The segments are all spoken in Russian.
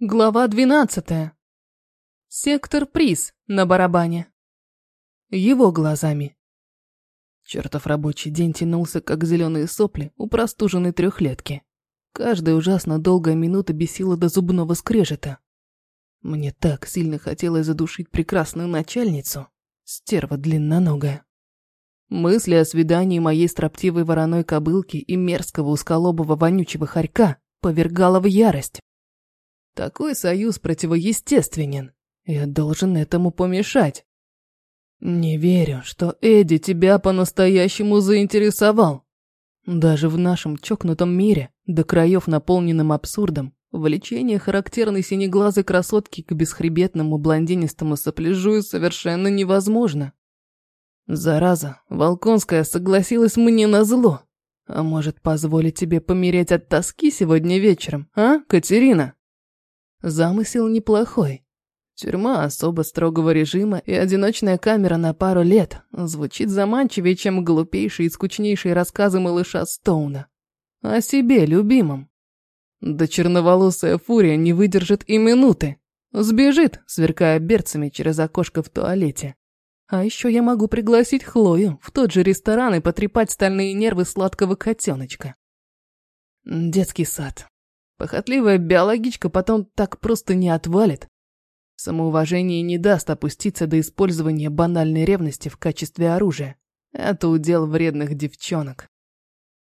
Глава двенадцатая. Сектор приз на барабане. Его глазами. Чертов рабочий день тянулся, как зеленые сопли у простуженной трехлетки. Каждая ужасно долгая минута бесила до зубного скрежета. Мне так сильно хотелось задушить прекрасную начальницу, стерва длинноногая. Мысли о свидании моей строптивой вороной кобылки и мерзкого узколобого вонючего хорька повергала в ярость. Такой союз противоестественен. Я должен этому помешать. Не верю, что Эдди тебя по-настоящему заинтересовал. Даже в нашем чокнутом мире, до краев наполненным абсурдом, влечение характерной синеглазой красотки к бесхребетному блондинистому сопляжу совершенно невозможно. Зараза, Волконская согласилась мне на зло. А может, позволить тебе помереть от тоски сегодня вечером, а, Катерина? Замысел неплохой. Тюрьма особо строгого режима и одиночная камера на пару лет звучит заманчивее, чем глупейшие и скучнейшие рассказы малыша Стоуна. О себе, любимом. Да черноволосая фурия не выдержит и минуты. Сбежит, сверкая берцами через окошко в туалете. А еще я могу пригласить Хлою в тот же ресторан и потрепать стальные нервы сладкого котеночка. Детский сад. Похотливая биологичка потом так просто не отвалит. Самоуважение не даст опуститься до использования банальной ревности в качестве оружия. Это удел вредных девчонок.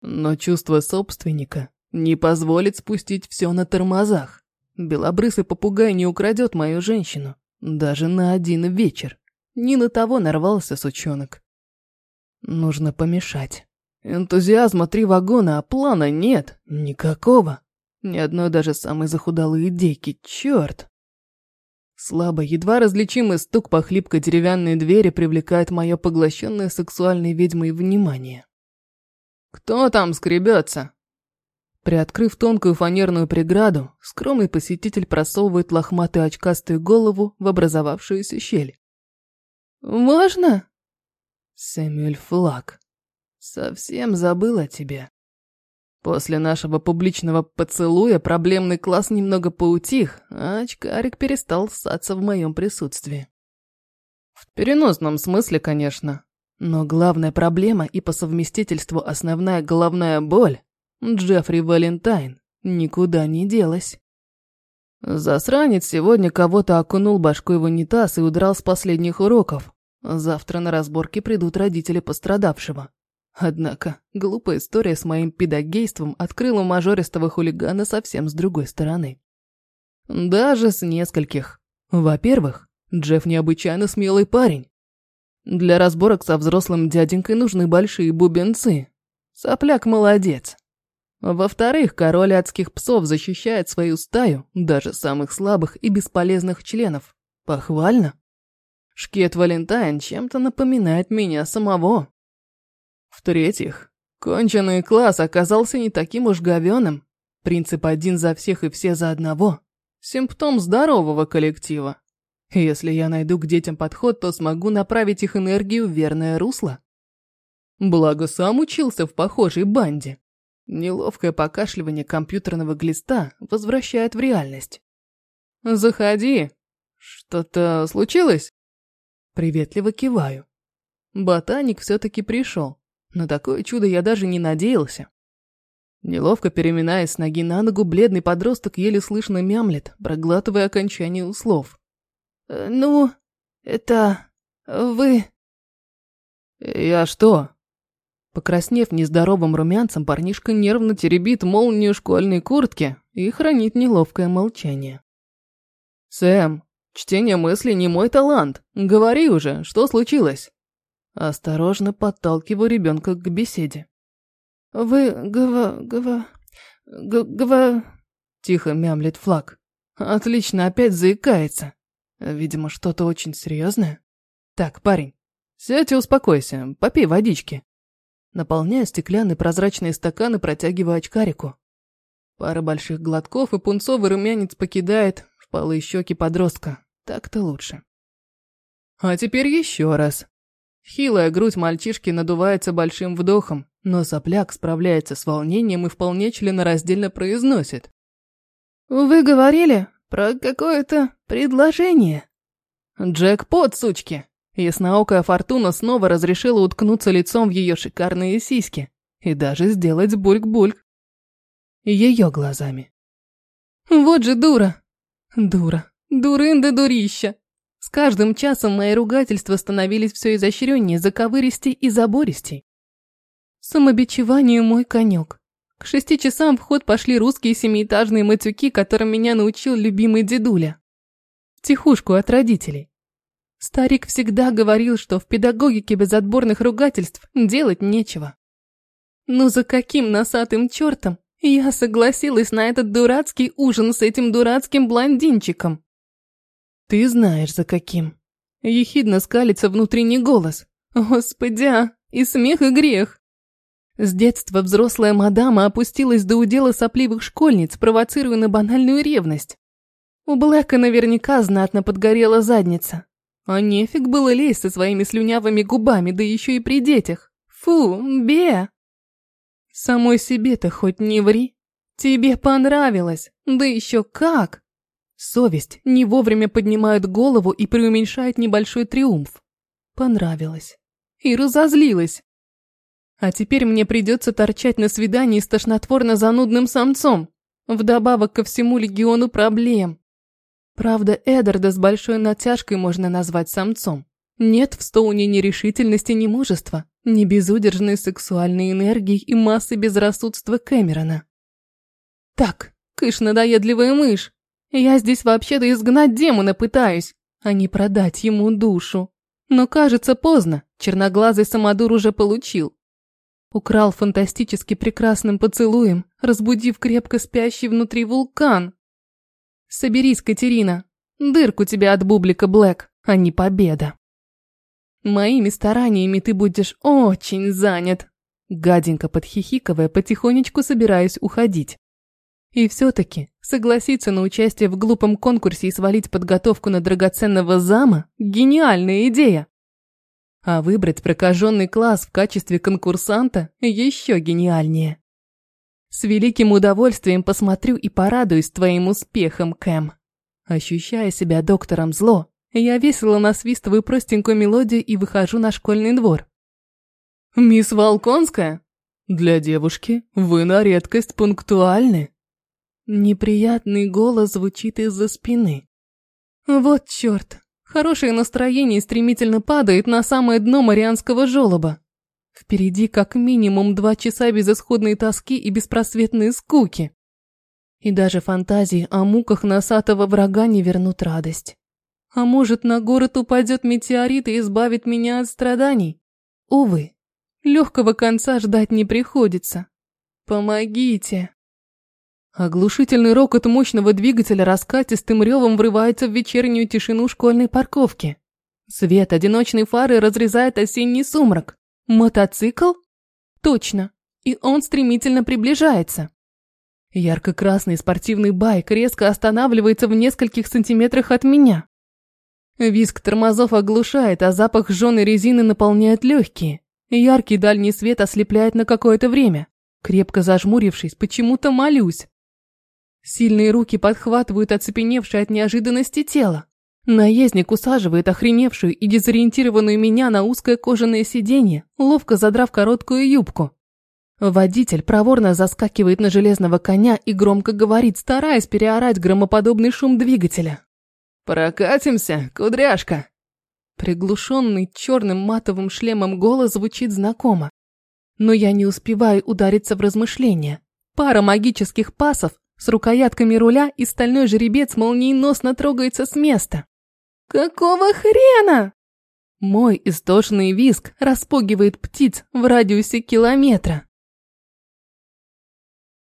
Но чувство собственника не позволит спустить все на тормозах. Белобрысый попугай не украдет мою женщину. Даже на один вечер. Не на того нарвался сучонок. Нужно помешать. Энтузиазма три вагона, а плана нет. Никакого. Ни одной даже самой захудалой идейки, черт. Слабо, едва различимый стук по хлипкой деревянной двери привлекает мое поглощенное сексуальной ведьмой внимание. «Кто там скребется?» Приоткрыв тонкую фанерную преграду, скромный посетитель просовывает лохматую очкастую голову в образовавшуюся щель. «Можно?» Сэмюэль Флаг. Совсем забыл о тебе. После нашего публичного поцелуя проблемный класс немного поутих, а очкарик перестал ссаться в моем присутствии. В переносном смысле, конечно. Но главная проблема и по совместительству основная головная боль – Джеффри Валентайн – никуда не делась. Засранец сегодня кого-то окунул башкой в унитаз и удрал с последних уроков. Завтра на разборки придут родители пострадавшего. Однако, глупая история с моим педагейством открыла мажористого хулигана совсем с другой стороны. Даже с нескольких. Во-первых, Джефф необычайно смелый парень. Для разборок со взрослым дяденькой нужны большие бубенцы. Сопляк молодец. Во-вторых, король адских псов защищает свою стаю, даже самых слабых и бесполезных членов. Похвально. Шкет Валентайн чем-то напоминает меня самого. В-третьих, конченый класс оказался не таким уж говёным. Принцип один за всех и все за одного. Симптом здорового коллектива. Если я найду к детям подход, то смогу направить их энергию в верное русло. Благо сам учился в похожей банде. Неловкое покашливание компьютерного глиста возвращает в реальность. «Заходи. Что-то случилось?» Приветливо киваю. Ботаник все-таки пришел. На такое чудо я даже не надеялся. Неловко переминаясь с ноги на ногу, бледный подросток еле слышно мямлет, проглатывая окончание слов. «Э, «Ну, это... вы...» «Я что?» Покраснев нездоровым румянцем, парнишка нервно теребит молнию школьной куртки и хранит неловкое молчание. «Сэм, чтение мыслей не мой талант. Говори уже, что случилось?» Осторожно подталкиваю ребенка к беседе. «Вы гва... гва... гва...» Тихо мямлет флаг. «Отлично, опять заикается. Видимо, что-то очень серьезное. Так, парень, сядь и успокойся, попей водички». Наполняя стеклянный прозрачный стакан и протягиваю очкарику. Пара больших глотков, и пунцовый румянец покидает впалые щеки подростка. Так-то лучше. А теперь еще раз. Хилая грудь мальчишки надувается большим вдохом, но сопляк справляется с волнением и вполне членораздельно произносит. «Вы говорили, Про какое-то предложение. Джекпот, сучки. Ясноокая Фортуна снова разрешила уткнуться лицом в ее шикарные сиськи и даже сделать бульк-бульк. Ее глазами. Вот же дура. Дура. Дурында дурища. С каждым часом мои ругательства становились все изощреннее, заковыристей и забористей. Самобичевание мой конек. К шести часам в ход пошли русские семиэтажные матюки, которым меня научил любимый дедуля. Тихушку от родителей. Старик всегда говорил, что в педагогике без отборных ругательств делать нечего. Но за каким носатым чертом я согласилась на этот дурацкий ужин с этим дурацким блондинчиком? Ты знаешь, за каким. Ехидно скалится внутренний голос. Господи, а, и смех, и грех. С детства взрослая мадама опустилась до удела сопливых школьниц, провоцируя на банальную ревность. У Блэка наверняка знатно подгорела задница. А нефиг было лезть со своими слюнявыми губами, да еще и при детях. Фу, бе! Самой себе-то хоть не ври. Тебе понравилось, да еще как! Совесть не вовремя поднимает голову и преуменьшает небольшой триумф. Понравилось. И разозлилась. А теперь мне придется торчать на свидании с тошнотворно-занудным самцом. Вдобавок ко всему легиону проблем. Правда, Эдарда с большой натяжкой можно назвать самцом. Нет в Стоуне ни решительности, ни мужества, ни безудержной сексуальной энергии и массы безрассудства Кэмерона. Так, кыш надоедливая мышь. Я здесь вообще-то изгнать демона пытаюсь, а не продать ему душу. Но кажется поздно, черноглазый самодур уже получил. Украл фантастически прекрасным поцелуем, разбудив крепко спящий внутри вулкан. Соберись, Катерина. Дырку тебя от бублика Блэк, а не победа. Моими стараниями ты будешь очень занят. Гаденько подхихиковая, потихонечку собираюсь уходить. И все-таки согласиться на участие в глупом конкурсе и свалить подготовку на драгоценного зама – гениальная идея. А выбрать прокаженный класс в качестве конкурсанта еще гениальнее. С великим удовольствием посмотрю и порадуюсь твоим успехом, Кэм. Ощущая себя доктором зло, я весело насвистываю простенькую мелодию и выхожу на школьный двор. «Мисс Волконская, для девушки вы на редкость пунктуальны». Неприятный голос звучит из-за спины. Вот черт, Хорошее настроение стремительно падает на самое дно Марианского желоба. Впереди как минимум два часа безысходной тоски и беспросветной скуки. И даже фантазии о муках носатого врага не вернут радость. А может, на город упадет метеорит и избавит меня от страданий? Увы, легкого конца ждать не приходится. Помогите. Оглушительный рокот мощного двигателя раскатистым ревом врывается в вечернюю тишину школьной парковки. Свет одиночной фары разрезает осенний сумрак. Мотоцикл? Точно. И он стремительно приближается. Ярко-красный спортивный байк резко останавливается в нескольких сантиметрах от меня. Виск тормозов оглушает, а запах жженой резины наполняет легкие. Яркий дальний свет ослепляет на какое-то время. Крепко зажмурившись, почему-то молюсь. Сильные руки подхватывают оцепеневшее от неожиданности тело. Наездник усаживает охреневшую и дезориентированную меня на узкое кожаное сиденье, ловко задрав короткую юбку. Водитель проворно заскакивает на железного коня и громко говорит, стараясь переорать громоподобный шум двигателя. «Прокатимся, кудряшка!» Приглушенный черным матовым шлемом голос звучит знакомо. Но я не успеваю удариться в размышления. Пара магических пасов, с рукоятками руля и стальной жеребец молниеносно трогается с места. «Какого хрена?» Мой истошный виск распугивает птиц в радиусе километра.